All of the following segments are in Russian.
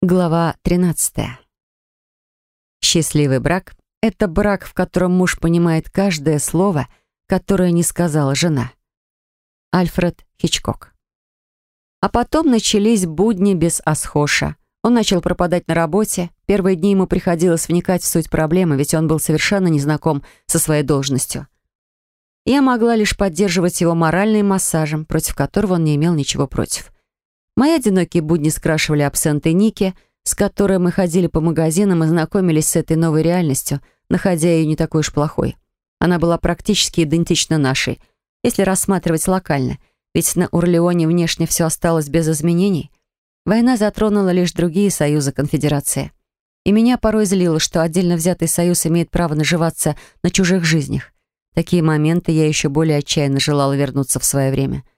Глава 13. Счастливый брак — это брак, в котором муж понимает каждое слово, которое не сказала жена. Альфред Хичкок. А потом начались будни без Асхоша. Он начал пропадать на работе. Первые дни ему приходилось вникать в суть проблемы, ведь он был совершенно незнаком со своей должностью. Я могла лишь поддерживать его моральным массажем, против которого он не имел ничего против. Мои одинокие будни скрашивали абсенты Ники, с которой мы ходили по магазинам и знакомились с этой новой реальностью, находя ее не такой уж плохой. Она была практически идентична нашей, если рассматривать локально, ведь на Урлеоне внешне все осталось без изменений. Война затронула лишь другие союзы конфедерации. И меня порой злило, что отдельно взятый союз имеет право наживаться на чужих жизнях. такие моменты я еще более отчаянно желала вернуться в свое время —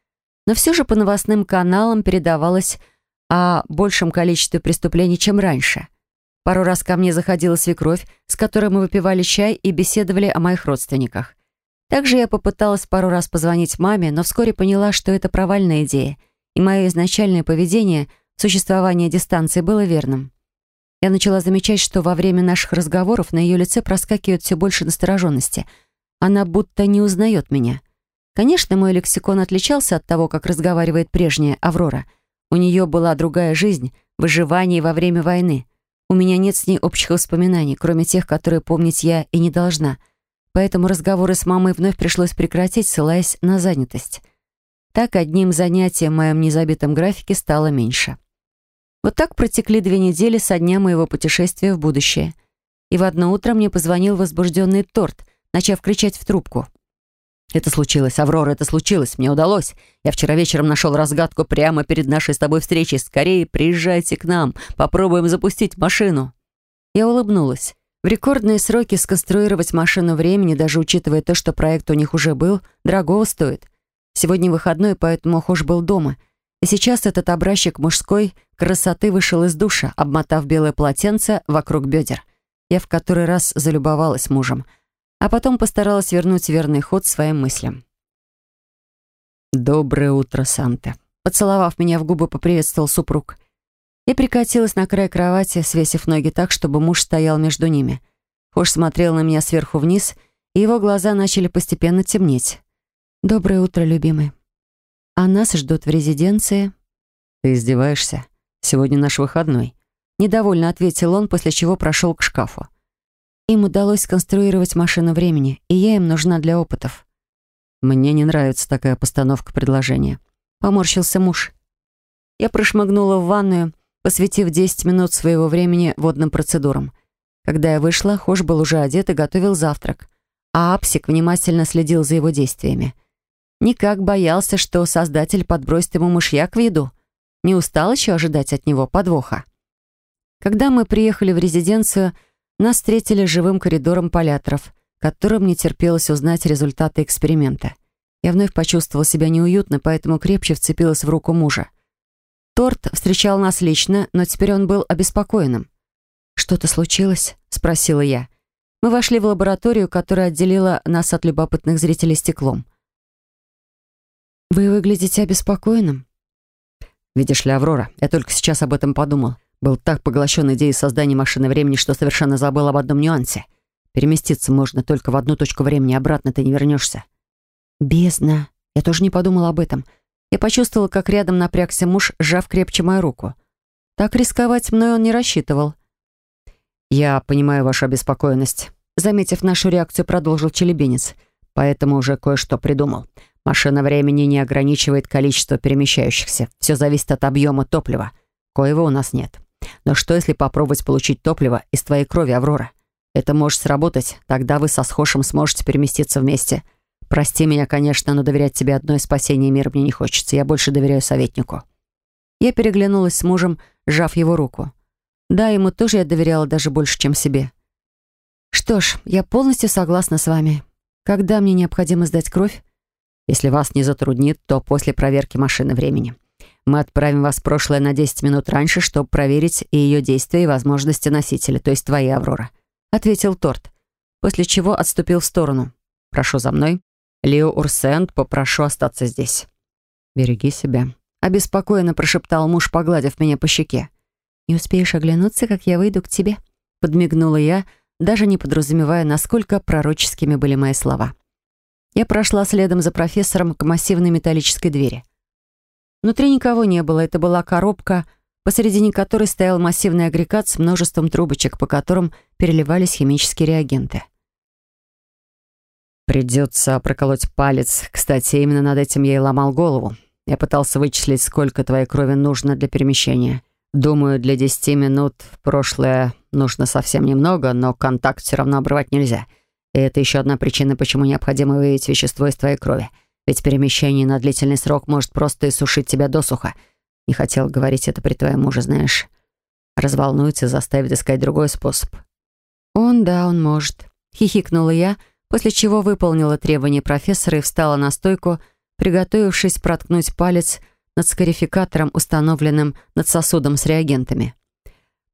но все же по новостным каналам передавалось о большем количестве преступлений, чем раньше. Пару раз ко мне заходила свекровь, с которой мы выпивали чай и беседовали о моих родственниках. Также я попыталась пару раз позвонить маме, но вскоре поняла, что это провальная идея, и мое изначальное поведение в существовании дистанции было верным. Я начала замечать, что во время наших разговоров на ее лице проскакивает все больше настороженности. Она будто не узнает меня — Конечно, мой лексикон отличался от того, как разговаривает прежняя Аврора. У нее была другая жизнь, выживание во время войны. У меня нет с ней общих воспоминаний, кроме тех, которые помнить я и не должна. Поэтому разговоры с мамой вновь пришлось прекратить, ссылаясь на занятость. Так одним занятием в моем незабитом графике стало меньше. Вот так протекли две недели со дня моего путешествия в будущее. И в одно утро мне позвонил возбужденный торт, начав кричать в трубку — это случилось, Аврора, это случилось. Мне удалось. Я вчера вечером нашел разгадку прямо перед нашей с тобой встречей. Скорее, приезжайте к нам. Попробуем запустить машину. Я улыбнулась. В рекордные сроки сконструировать машину времени, даже учитывая то, что проект у них уже был, дорогого стоит. Сегодня выходной, поэтому Охош был дома. И сейчас этот образчик мужской красоты вышел из душа, обмотав белое полотенце вокруг бедер. Я в который раз залюбовалась мужем — а потом постаралась вернуть верный ход своим мыслям. «Доброе утро, Санта!» Поцеловав меня в губы, поприветствовал супруг. Я прикатилась на край кровати, свесив ноги так, чтобы муж стоял между ними. Хош смотрел на меня сверху вниз, и его глаза начали постепенно темнеть. «Доброе утро, любимый. А нас ждут в резиденции». «Ты издеваешься? Сегодня наш выходной». Недовольно ответил он, после чего прошел к шкафу. Им удалось сконструировать машину времени, и я им нужна для опытов. Мне не нравится такая постановка предложения. Поморщился муж. Я прошмыгнула в ванную, посвятив 10 минут своего времени водным процедурам. Когда я вышла, Хош был уже одет и готовил завтрак, а Апсик внимательно следил за его действиями. Никак боялся, что создатель подбросит ему мышьяк в еду. Не устал еще ожидать от него подвоха. Когда мы приехали в резиденцию, нас встретили живым коридором поляторов, которым не терпелось узнать результаты эксперимента. Я вновь почувствовала себя неуютно, поэтому крепче вцепилась в руку мужа. Торт встречал нас лично, но теперь он был обеспокоенным. «Что-то случилось?» — спросила я. Мы вошли в лабораторию, которая отделила нас от любопытных зрителей стеклом. «Вы выглядите обеспокоенным?» «Видишь ли, Аврора, я только сейчас об этом подумал. Был так поглощен идеей создания машины времени, что совершенно забыл об одном нюансе. Переместиться можно только в одну точку времени, обратно ты не вернешься. Бездна. Я тоже не подумала об этом. Я почувствовала, как рядом напрягся муж, сжав крепче мою руку. Так рисковать мной он не рассчитывал. «Я понимаю вашу обеспокоенность», — заметив нашу реакцию, продолжил челебинец. «Поэтому уже кое-что придумал. Машина времени не ограничивает количество перемещающихся. Все зависит от объема топлива. Коего у нас нет. Но что, если попробовать получить топливо из твоей крови, Аврора? Это может сработать. Тогда вы со Схошем сможете переместиться вместе. Прости меня, конечно, но доверять тебе одной спасение мира мне не хочется. Я больше доверяю советнику». Я переглянулась с мужем, сжав его руку. Да, ему тоже я доверяла даже больше, чем себе. «Что ж, я полностью согласна с вами. Когда мне необходимо сдать кровь?» «Если вас не затруднит, то после проверки машины времени. Мы отправим вас в прошлое на 10 минут раньше, чтобы проверить и ее действия, и возможности носителя, то есть твоей, Аврора», — ответил Торт, после чего отступил в сторону. «Прошу за мной. Лео Урсент, попрошу остаться здесь». «Береги себя», — обеспокоенно прошептал муж, погладив меня по щеке. «Не успеешь оглянуться, как я выйду к тебе», — подмигнула я, даже не подразумевая, насколько пророческими были мои слова. Я прошла следом за профессором к массивной металлической двери. Внутри никого не было, это была коробка, посередине которой стоял массивный агрегат с множеством трубочек, по которым переливались химические реагенты. Придется проколоть палец. Кстати, именно над этим я и ломал голову. Я пытался вычислить, сколько твоей крови нужно для перемещения. Думаю, для 10 минут в прошлое нужно совсем немного, но контакт все равно обрывать нельзя. И это еще одна причина, почему необходимо выявить вещество из твоей крови. Ведь перемещение на длительный срок может просто иссушить тебя досуха. Не хотел говорить это при твоем муже, знаешь. Разволнуется, заставит искать другой способ. «Он, да, он может», — хихикнула я, после чего выполнила требования профессора и встала на стойку, приготовившись проткнуть палец над скарификатором, установленным над сосудом с реагентами.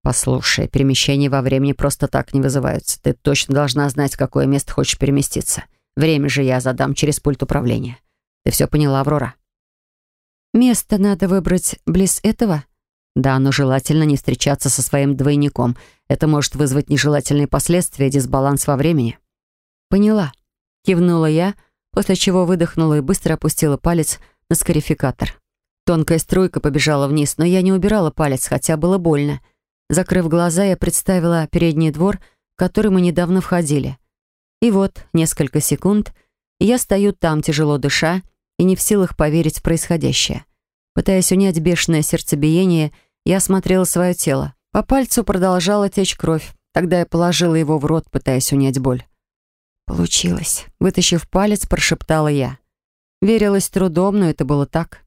«Послушай, перемещения во времени просто так не вызываются. Ты точно должна знать, в какое место хочешь переместиться. Время же я задам через пульт управления. Ты все поняла, Аврора?» «Место надо выбрать близ этого?» «Да, но желательно не встречаться со своим двойником. Это может вызвать нежелательные последствия, дисбаланс во времени». «Поняла», — кивнула я, после чего выдохнула и быстро опустила палец на скарификатор. Тонкая струйка побежала вниз, но я не убирала палец, хотя было больно. Закрыв глаза, я представила передний двор, в который мы недавно входили. И вот, несколько секунд, я стою там, тяжело дыша, и не в силах поверить в происходящее. Пытаясь унять бешеное сердцебиение, я осмотрела свое тело. По пальцу продолжала течь кровь. Тогда я положила его в рот, пытаясь унять боль. «Получилось», — вытащив палец, прошептала я. Верилась трудом, но это было так.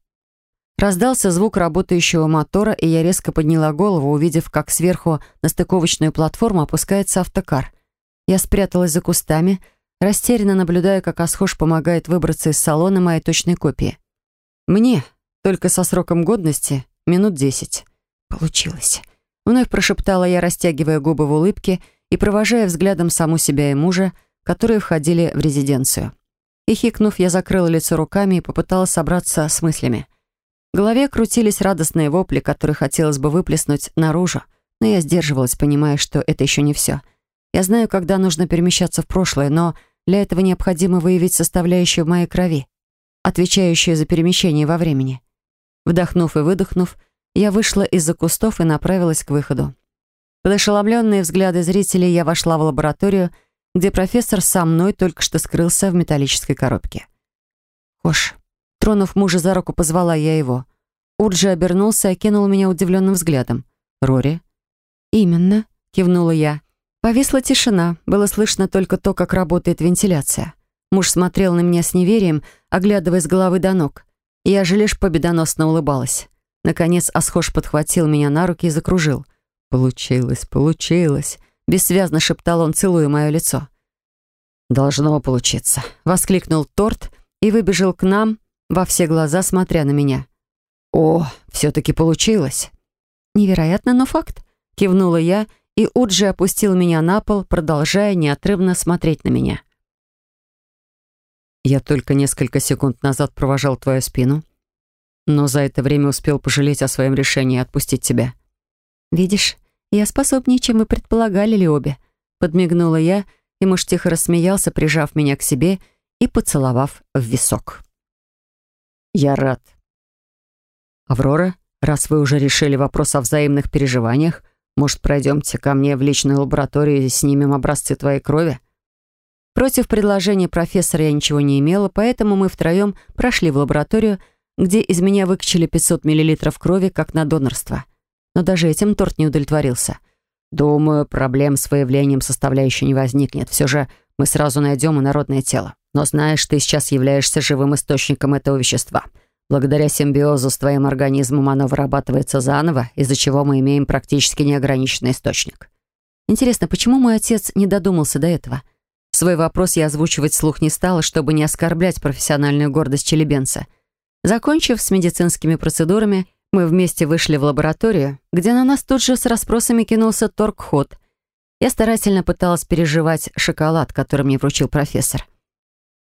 Раздался звук работающего мотора, и я резко подняла голову, увидев, как сверху на стыковочную платформу опускается автокар. Я спряталась за кустами, растерянно наблюдая, как Асхош помогает выбраться из салона моей точной копии. Мне, только со сроком годности, минут десять. Получилось. Вновь прошептала я, растягивая губы в улыбке и провожая взглядом саму себя и мужа, которые входили в резиденцию. И хикнув, я закрыла лицо руками и попыталась собраться с мыслями. В голове крутились радостные вопли, которые хотелось бы выплеснуть наружу, но я сдерживалась, понимая, что это еще не все. Я знаю, когда нужно перемещаться в прошлое, но для этого необходимо выявить составляющую в моей крови, отвечающую за перемещение во времени. Вдохнув и выдохнув, я вышла из-за кустов и направилась к выходу. Под ошеломленные взгляды зрителей я вошла в лабораторию, где профессор со мной только что скрылся в металлической коробке. «Хош, Тронув мужа за руку, позвала я его. Урджи обернулся и окинул меня удивленным взглядом. «Рори?» «Именно», — кивнула я. Повисла тишина, было слышно только то, как работает вентиляция. Муж смотрел на меня с неверием, оглядывая с головы до ног. Я же лишь победоносно улыбалась. Наконец Асхош подхватил меня на руки и закружил. «Получилось, получилось», — бессвязно шептал он, целуя мое лицо. «Должно получиться», — воскликнул Торт и выбежал к нам, во все глаза смотря на меня. «О, все-таки получилось!» «Невероятно, но факт», — кивнула я, и Уджи опустил меня на пол, продолжая неотрывно смотреть на меня. «Я только несколько секунд назад провожал твою спину, но за это время успел пожалеть о своем решении отпустить тебя». «Видишь, я способнее, чем мы предполагали, ли обе», — подмигнула я, и муж тихо рассмеялся, прижав меня к себе и поцеловав в висок. «Я рад». «Аврора, раз вы уже решили вопрос о взаимных переживаниях, может, пройдемте ко мне в личную лабораторию и снимем образцы твоей крови?» Против предложения профессора я ничего не имела, поэтому мы втроем прошли в лабораторию, где из меня выкачали 500 мл крови, как на донорство. Но даже этим торт не удовлетворился. «Думаю, проблем с выявлением составляющей не возникнет. Все же мы сразу найдем инородное тело. Но знаешь, ты сейчас являешься живым источником этого вещества. Благодаря симбиозу с твоим организмом оно вырабатывается заново, из-за чего мы имеем практически неограниченный источник. Интересно, почему мой отец не додумался до этого? Свой вопрос я озвучивать слух не стала, чтобы не оскорблять профессиональную гордость челебенца. Закончив с медицинскими процедурами, мы вместе вышли в лабораторию, где на нас тут же с расспросами кинулся торгход. Я старательно пыталась переживать шоколад, который мне вручил профессор.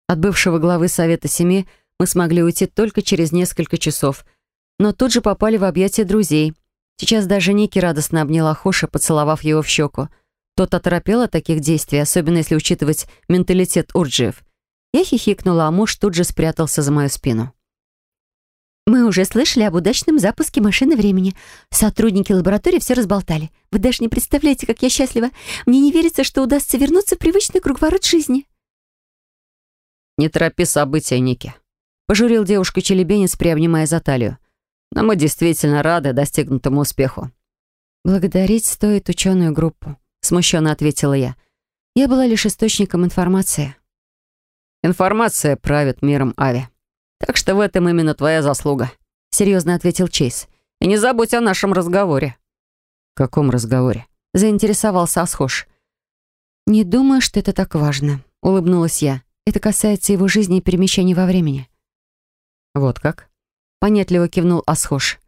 От бывшего главы Совета Семи мы смогли уйти только через несколько часов, но тут же попали в объятия друзей. Сейчас даже Ники радостно обняла Хоша, поцеловав его в щеку. Тот оторопел от таких действий, особенно если учитывать менталитет урджиев. Я хихикнула, а муж тут же спрятался за мою спину. «Мы уже слышали об удачном запуске машины времени. Сотрудники лаборатории все разболтали. Вы даже не представляете, как я счастлива. Мне не верится, что удастся вернуться в привычный круговорот жизни». «Не торопи события, Ники», — пожурил девушка челебенец, приобнимая за талию. «Но мы действительно рады достигнутому успеху». «Благодарить стоит ученую группу», — смущенно ответила я. «Я была лишь источником информации». «Информация правит миром Ави. Так что в этом именно твоя заслуга», — серьезно ответил Чейз. «И не забудь о нашем разговоре». «Каком разговоре?» — заинтересовался Асхош. «Не думаю, что это так важно», — улыбнулась я. Это касается его жизни и перемещений во времени». «Вот как?» — понятливо кивнул Асхош.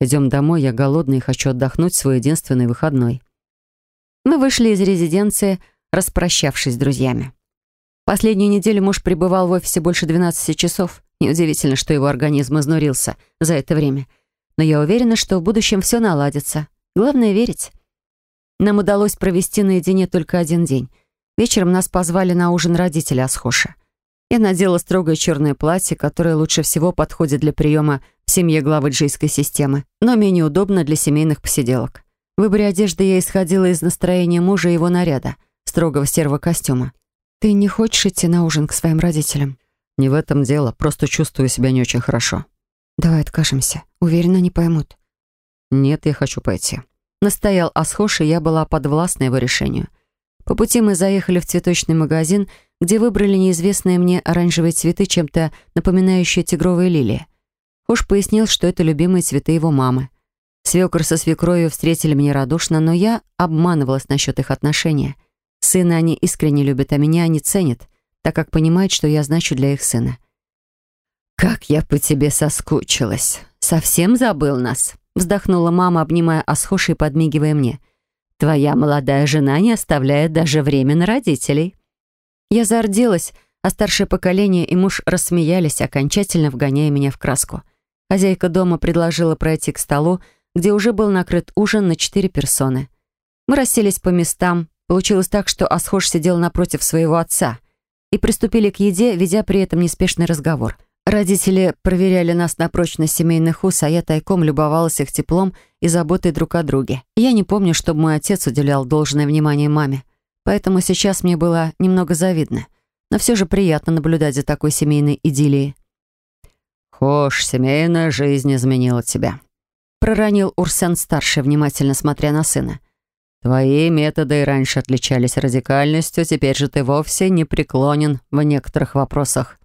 «Идем домой, я голодный и хочу отдохнуть свой единственный выходной». Мы вышли из резиденции, распрощавшись с друзьями. Последнюю неделю муж пребывал в офисе больше 12 часов. Неудивительно, что его организм изнурился за это время. Но я уверена, что в будущем все наладится. Главное — верить. Нам удалось провести наедине только один день — Вечером нас позвали на ужин родители Асхоша. Я надела строгое черное платье, которое лучше всего подходит для приема в семье главы джийской системы, но менее удобно для семейных посиделок. В выборе одежды я исходила из настроения мужа и его наряда, строгого серого костюма. «Ты не хочешь идти на ужин к своим родителям?» «Не в этом дело, просто чувствую себя не очень хорошо». «Давай откажемся. Уверена, не поймут». «Нет, я хочу пойти». Настоял Асхош, и я была подвластна его решению. По пути мы заехали в цветочный магазин, где выбрали неизвестные мне оранжевые цветы, чем-то напоминающие тигровые лилии. Хош пояснил, что это любимые цветы его мамы. Свекор со свекровью встретили меня радушно, но я обманывалась насчет их отношения. Сына они искренне любят, а меня они ценят, так как понимают, что я значу для их сына. «Как я по тебе соскучилась! Совсем забыл нас!» Вздохнула мама, обнимая Асхоши и подмигивая мне – Твоя молодая жена не оставляет даже время на родителей». Я зарделась, а старшее поколение и муж рассмеялись, окончательно вгоняя меня в краску. Хозяйка дома предложила пройти к столу, где уже был накрыт ужин на четыре персоны. Мы расселись по местам. Получилось так, что Асхош сидел напротив своего отца и приступили к еде, ведя при этом неспешный разговор. Родители проверяли нас на прочность семейных уз, а я тайком любовалась их теплом и заботой друг о друге. Я не помню, чтобы мой отец уделял должное внимание маме, поэтому сейчас мне было немного завидно. Но все же приятно наблюдать за такой семейной идиллией. «Хош, семейная жизнь изменила тебя», — проронил Урсен-старший, внимательно смотря на сына. «Твои методы и раньше отличались радикальностью, теперь же ты вовсе не преклонен в некоторых вопросах».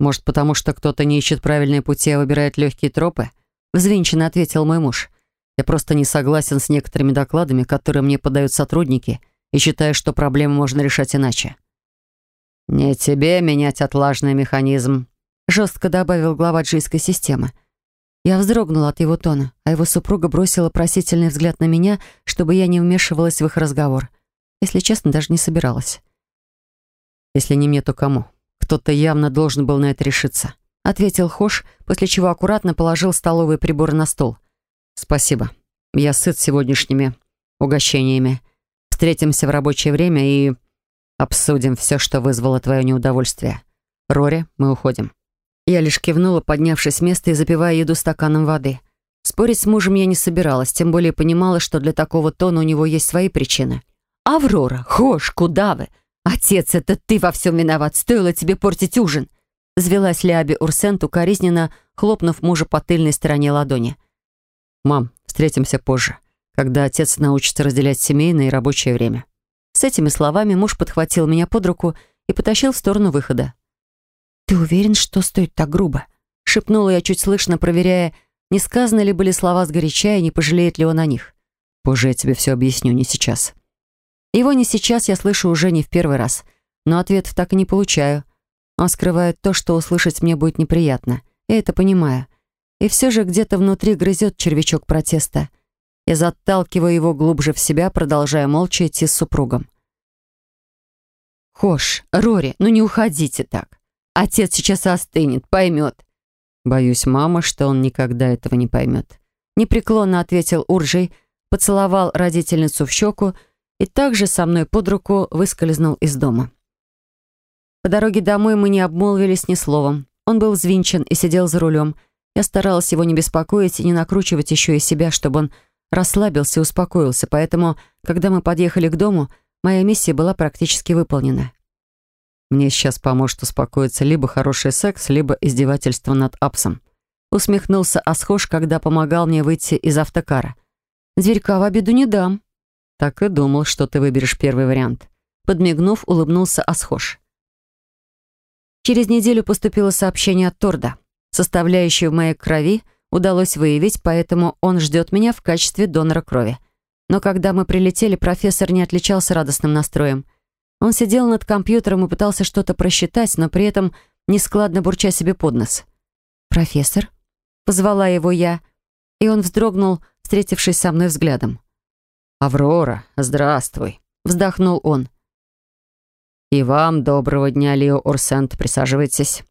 «Может, потому что кто-то не ищет правильные пути, а выбирает легкие тропы?» Взвинченно ответил мой муж. «Я просто не согласен с некоторыми докладами, которые мне подают сотрудники, и считаю, что проблему можно решать иначе». «Не тебе менять отлажный механизм», жестко добавил глава джийской системы. Я вздрогнула от его тона, а его супруга бросила просительный взгляд на меня, чтобы я не вмешивалась в их разговор. Если честно, даже не собиралась. «Если не мне, то кому?» Кто-то явно должен был на это решиться», — ответил Хош, после чего аккуратно положил столовые приборы на стол. «Спасибо. Я сыт сегодняшними угощениями. Встретимся в рабочее время и обсудим все, что вызвало твое неудовольствие. Рори, мы уходим». Я лишь кивнула, поднявшись с места и запивая еду стаканом воды. Спорить с мужем я не собиралась, тем более понимала, что для такого тона у него есть свои причины. «Аврора, Хош, куда вы? «Отец, это ты во всем виноват. Стоило тебе портить ужин!» Звелась Лиаби Урсент, укоризненно хлопнув мужа по тыльной стороне ладони. «Мам, встретимся позже, когда отец научится разделять семейное и рабочее время». С этими словами муж подхватил меня под руку и потащил в сторону выхода. «Ты уверен, что стоит так грубо?» Шепнула я чуть слышно, проверяя, не сказаны ли были слова сгоряча и не пожалеет ли он о них. «Позже я тебе все объясню, не сейчас». Его не сейчас я слышу уже не в первый раз, но ответов так и не получаю. Он скрывает то, что услышать мне будет неприятно. Я это понимаю. И все же где-то внутри грызет червячок протеста. Я заталкиваю его глубже в себя, продолжая молча идти с супругом. «Хош, Рори, ну не уходите так. Отец сейчас остынет, поймет». Боюсь, мама, что он никогда этого не поймет. непреклонно ответил Уржий, поцеловал родительницу в щеку и также со мной под руку выскользнул из дома. По дороге домой мы не обмолвились ни словом. Он был взвинчен и сидел за рулем. Я старалась его не беспокоить и не накручивать еще и себя, чтобы он расслабился и успокоился, поэтому, когда мы подъехали к дому, моя миссия была практически выполнена. Мне сейчас поможет успокоиться либо хороший секс, либо издевательство над Апсом. Усмехнулся Асхош, когда помогал мне выйти из автокара. «Зверька в обиду не дам». Так и думал, что ты выберешь первый вариант. Подмигнув, улыбнулся Асхош. Через неделю поступило сообщение от Торда. Составляющую в моей крови удалось выявить, поэтому он ждет меня в качестве донора крови. Но когда мы прилетели, профессор не отличался радостным настроем. Он сидел над компьютером и пытался что-то просчитать, но при этом нескладно бурча себе под нос. «Профессор?» Позвала его я, и он вздрогнул, встретившись со мной взглядом. «Аврора, здравствуй», — вздохнул он. «И вам доброго дня, Лео Орсент, присаживайтесь».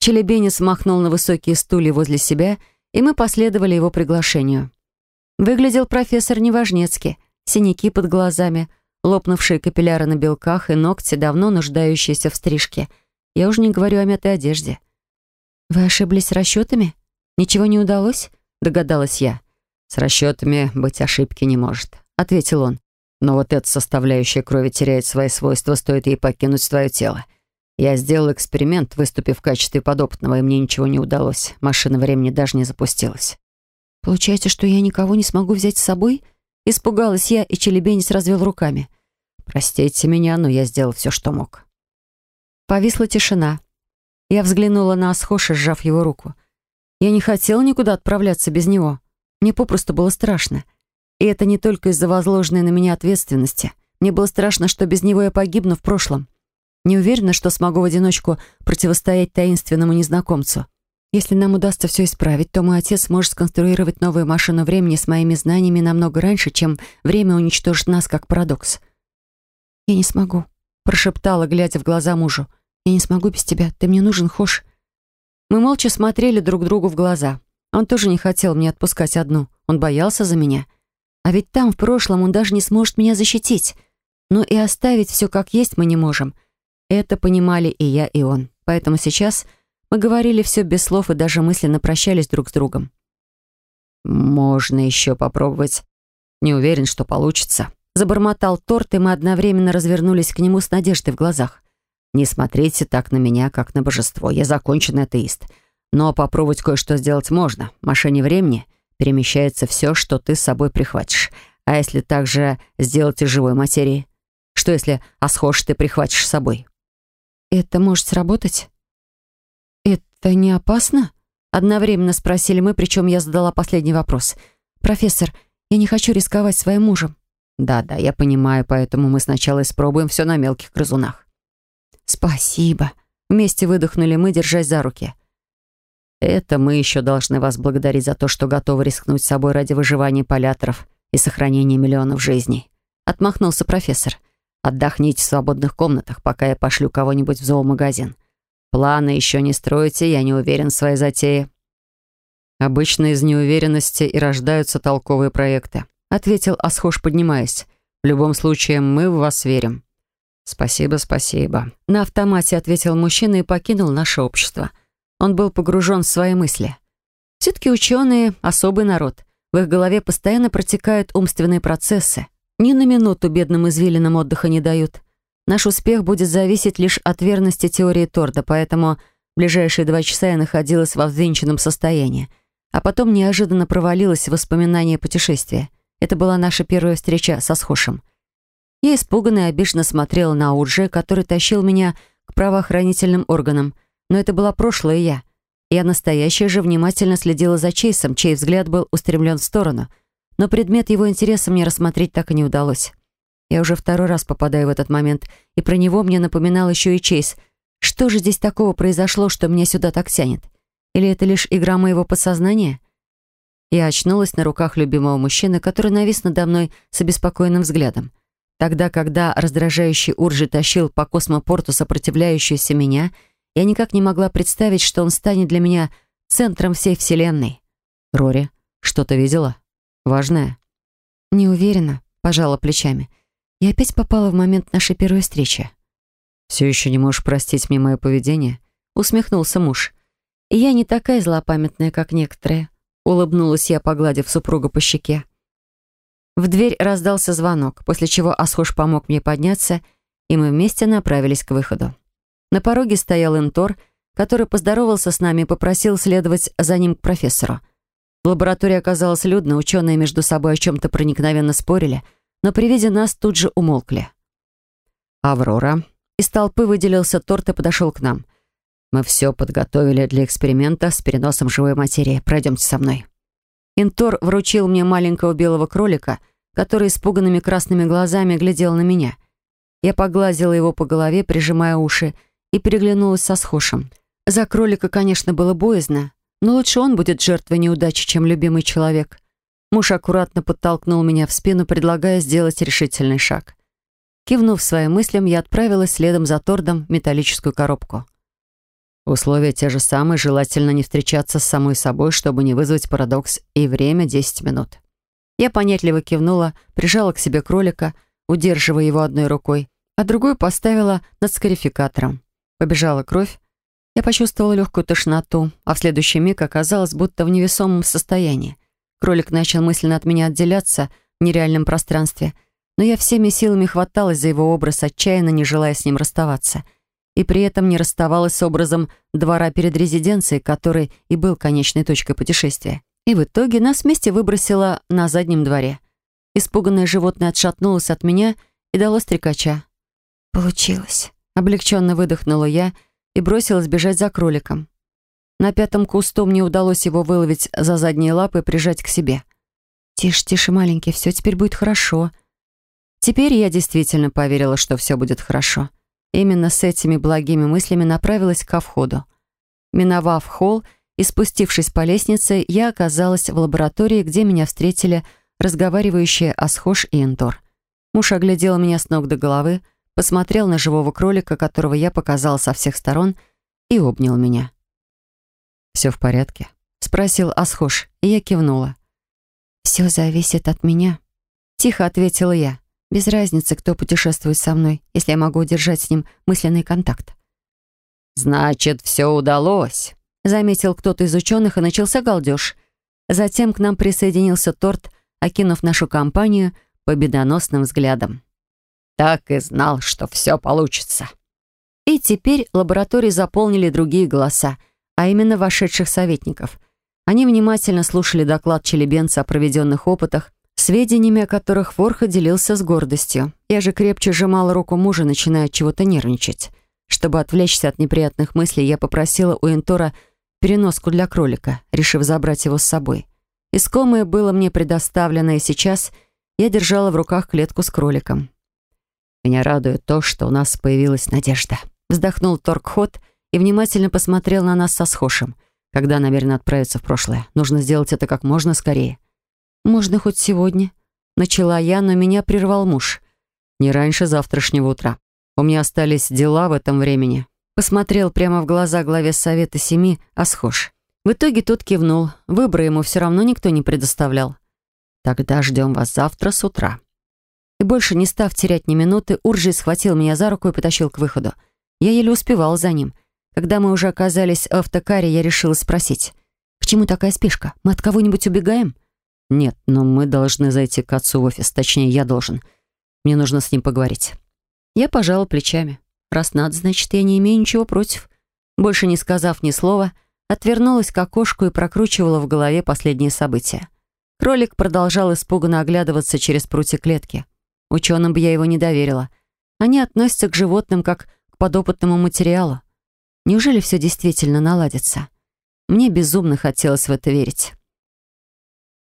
Челебенец махнул на высокие стулья возле себя, и мы последовали его приглашению. Выглядел профессор неважнецки, синяки под глазами, лопнувшие капилляры на белках и ногти, давно нуждающиеся в стрижке. Я уже не говорю о мятой одежде. «Вы ошиблись расчетами?» «Ничего не удалось?» — догадалась я. «С расчетами быть ошибки не может», — ответил он. «Но вот эта составляющая крови теряет свои свойства, стоит ей покинуть свое тело. Я сделал эксперимент, выступив в качестве подопытного, и мне ничего не удалось. Машина времени даже не запустилась». «Получается, что я никого не смогу взять с собой?» Испугалась я, и челебенец развел руками. «Простите меня, но я сделал все, что мог». Повисла тишина. Я взглянула на Асхоша, сжав его руку. Я не хотела никуда отправляться без него. Мне попросту было страшно. И это не только из-за возложенной на меня ответственности. Мне было страшно, что без него я погибну в прошлом. Не уверена, что смогу в одиночку противостоять таинственному незнакомцу. Если нам удастся все исправить, то мой отец сможет сконструировать новую машину времени с моими знаниями намного раньше, чем время уничтожит нас как парадокс. «Я не смогу», — прошептала, глядя в глаза мужу. «Я не смогу без тебя. Ты мне нужен, Хош. Мы молча смотрели друг другу в глаза. Он тоже не хотел мне отпускать одну. Он боялся за меня. А ведь там, в прошлом, он даже не сможет меня защитить. Но и оставить все как есть мы не можем. Это понимали и я, и он. Поэтому сейчас мы говорили все без слов и даже мысленно прощались друг с другом. «Можно еще попробовать. Не уверен, что получится». Забормотал торт, и мы одновременно развернулись к нему с надеждой в глазах. Не смотрите так на меня, как на божество. Я законченный атеист. Но попробовать кое-что сделать можно. В машине времени перемещается все, что ты с собой прихватишь. А если также сделать из живой материи? Что если осхож ты прихватишь с собой? Это может сработать? Это не опасно? Одновременно спросили мы, причем я задала последний вопрос. «Профессор, я не хочу рисковать своим мужем». «Да-да, я понимаю, поэтому мы сначала испробуем все на мелких грызунах. «Спасибо!» Вместе выдохнули мы, держась за руки. «Это мы еще должны вас благодарить за то, что готовы рискнуть собой ради выживания поляторов и сохранения миллионов жизней», отмахнулся профессор. «Отдохните в свободных комнатах, пока я пошлю кого-нибудь в зоомагазин. Планы еще не строите, я не уверен в своей затее». «Обычно из неуверенности и рождаются толковые проекты», ответил Асхош, поднимаясь. «В любом случае, мы в вас верим». «Спасибо, спасибо», — на автомате ответил мужчина и покинул наше общество. Он был погружен в свои мысли. Все-таки ученые — особый народ. В их голове постоянно протекают умственные процессы. Ни на минуту бедным извилинам отдыха не дают. Наш успех будет зависеть лишь от верности теории Торда, поэтому ближайшие два часа я находилась во взвинченном состоянии. А потом неожиданно провалилась в воспоминания путешествия. Это была наша первая встреча со Схошем. Я испуганно и обиженно смотрела на Уджи, который тащил меня к правоохранительным органам. Но это была прошлое я. Я настоящая же внимательно следила за Чейсом, чей взгляд был устремлен в сторону. Но предмет его интереса мне рассмотреть так и не удалось. Я уже второй раз попадаю в этот момент, и про него мне напоминал еще и Чейз. Что же здесь такого произошло, что меня сюда так тянет? Или это лишь игра моего подсознания? Я очнулась на руках любимого мужчины, который навис надо мной с обеспокоенным взглядом. Тогда, когда раздражающий Уржи тащил по космопорту сопротивляющуюся меня, я никак не могла представить, что он станет для меня центром всей Вселенной. «Рори, Что-то видела? Важное?» «Не уверена», — пожала плечами. «Я опять попала в момент нашей первой встречи». «Все еще не можешь простить мне мое поведение?» — усмехнулся муж. «И я не такая злопамятная, как некоторые», — улыбнулась я, погладив супруга по щеке. В дверь раздался звонок, после чего Асхош помог мне подняться, и мы вместе направились к выходу. На пороге стоял Интор, который поздоровался с нами и попросил следовать за ним к профессору. В лаборатории оказалось людно, ученые между собой о чем-то проникновенно спорили, но при виде нас тут же умолкли. «Аврора». Из толпы выделился торт и подошел к нам. «Мы все подготовили для эксперимента с переносом живой материи. Пройдемте со мной». Интор вручил мне маленького белого кролика, который испуганными красными глазами глядел на меня. Я погладила его по голове, прижимая уши, и переглянулась со схожим. За кролика, конечно, было боязно, но лучше он будет жертвой неудачи, чем любимый человек. Муж аккуратно подтолкнул меня в спину, предлагая сделать решительный шаг. Кивнув своим мыслям, я отправилась следом за Тордом в металлическую коробку. Условия те же самые, желательно не встречаться с самой собой, чтобы не вызвать парадокс, и время 10 минут. Я понятливо кивнула, прижала к себе кролика, удерживая его одной рукой, а другую поставила над скарификатором. Побежала кровь. Я почувствовала легкую тошноту, а в следующий миг оказалась будто в невесомом состоянии. Кролик начал мысленно от меня отделяться в нереальном пространстве, но я всеми силами хваталась за его образ, отчаянно не желая с ним расставаться. И при этом не расставалась с образом двора перед резиденцией, который и был конечной точкой путешествия. И в итоге нас вместе выбросило на заднем дворе. Испуганное животное отшатнулось от меня и дало стрекача. «Получилось». Облегченно выдохнула я и бросилась бежать за кроликом. На пятом кусту мне удалось его выловить за задние лапы и прижать к себе. «Тише, тише, маленький, все теперь будет хорошо». Теперь я действительно поверила, что все будет хорошо. Именно с этими благими мыслями направилась ко входу. Миновав холл и спустившись по лестнице, я оказалась в лаборатории, где меня встретили разговаривающие Асхош и Энтор. Муж оглядел меня с ног до головы, посмотрел на живого кролика, которого я показала со всех сторон, и обнял меня. «Все в порядке?» — спросил Асхош, и я кивнула. «Все зависит от меня», — тихо ответила я. «Без разницы, кто путешествует со мной, если я могу удержать с ним мысленный контакт». «Значит, все удалось», — заметил кто-то из ученых, и начался галдеж. Затем к нам присоединился торт, окинув нашу компанию победоносным взглядом. Так и знал, что все получится. И теперь лаборатории заполнили другие голоса, а именно вошедших советников. Они внимательно слушали доклад челебенца о проведенных опытах, сведениями о которых Ворха делился с гордостью. Я же крепче сжимала руку мужа, начиная от чего-то нервничать. Чтобы отвлечься от неприятных мыслей, я попросила у Энтора переноску для кролика, решив забрать его с собой. Искомое было мне предоставлено, и сейчас я держала в руках клетку с кроликом. Меня радует то, что у нас появилась надежда. Вздохнул Торкхот и внимательно посмотрел на нас со схожим. Когда намерен отправиться в прошлое? Нужно сделать это как можно скорее. Можно хоть сегодня. Начала я, но меня прервал муж. Не раньше завтрашнего утра. У меня остались дела в этом времени. Посмотрел прямо в глаза главе Совета Семи, а схож. В итоге тот кивнул. Выбора ему все равно никто не предоставлял. «Тогда ждем вас завтра с утра», и больше не став терять ни минуты, Уржий схватил меня за руку и потащил к выходу. Я еле успевал за ним. Когда мы уже оказались в автокаре, я решила спросить. «К чему такая спешка? Мы от кого-нибудь убегаем?» «Нет, но мы должны зайти к отцу в офис. Точнее, я должен. Мне нужно с ним поговорить». Я пожала плечами. Раз надо, значит, я не имею ничего против. Больше не сказав ни слова, отвернулась к окошку и прокручивала в голове последние события. Кролик продолжал испуганно оглядываться через прутья клетки. Ученым бы я его не доверила. Они относятся к животным как к подопытному материалу. Неужели все действительно наладится? Мне безумно хотелось в это верить.